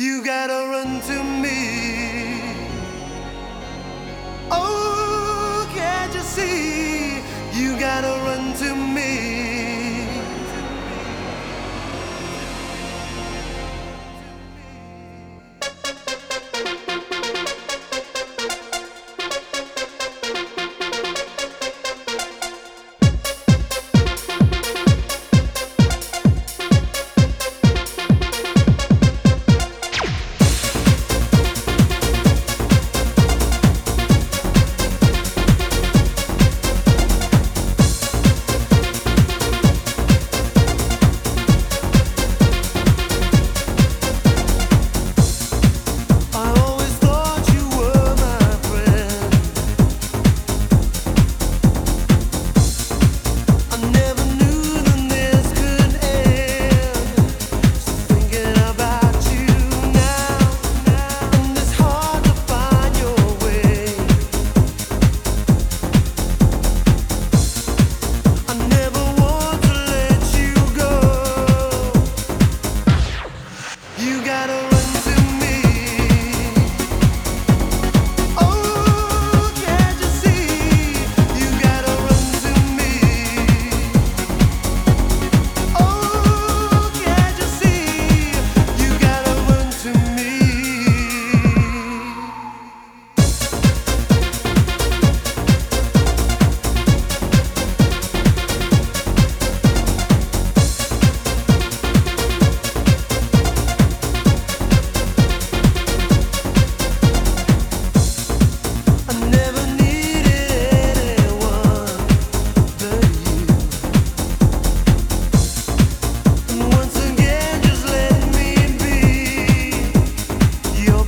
You gotta run to me.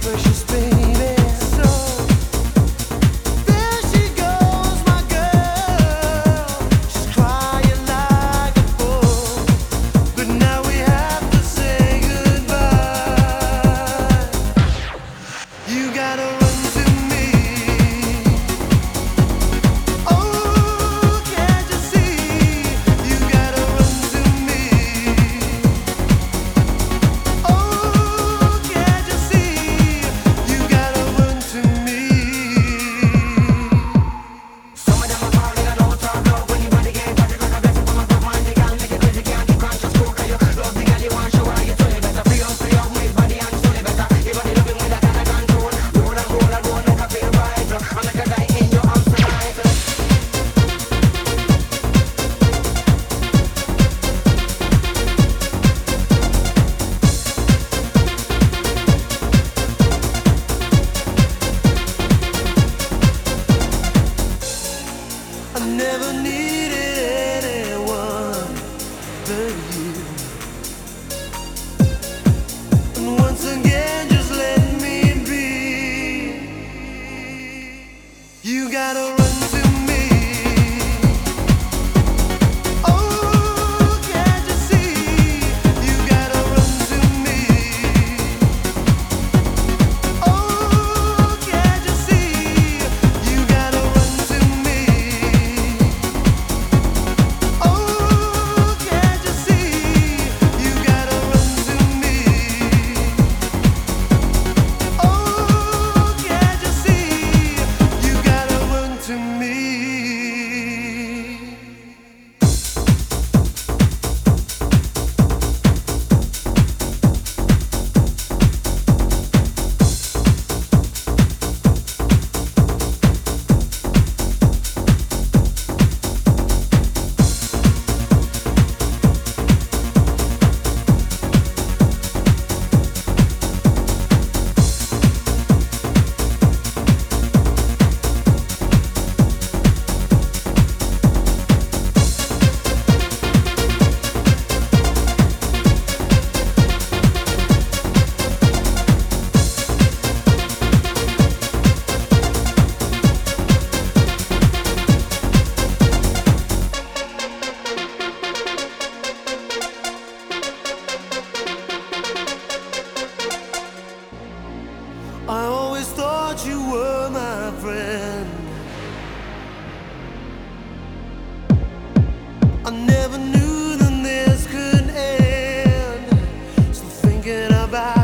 precious thing needed anyone but you. And once again, just let me be. You gotta. always thought you were my friend. I never knew that this could end. Still thinking about.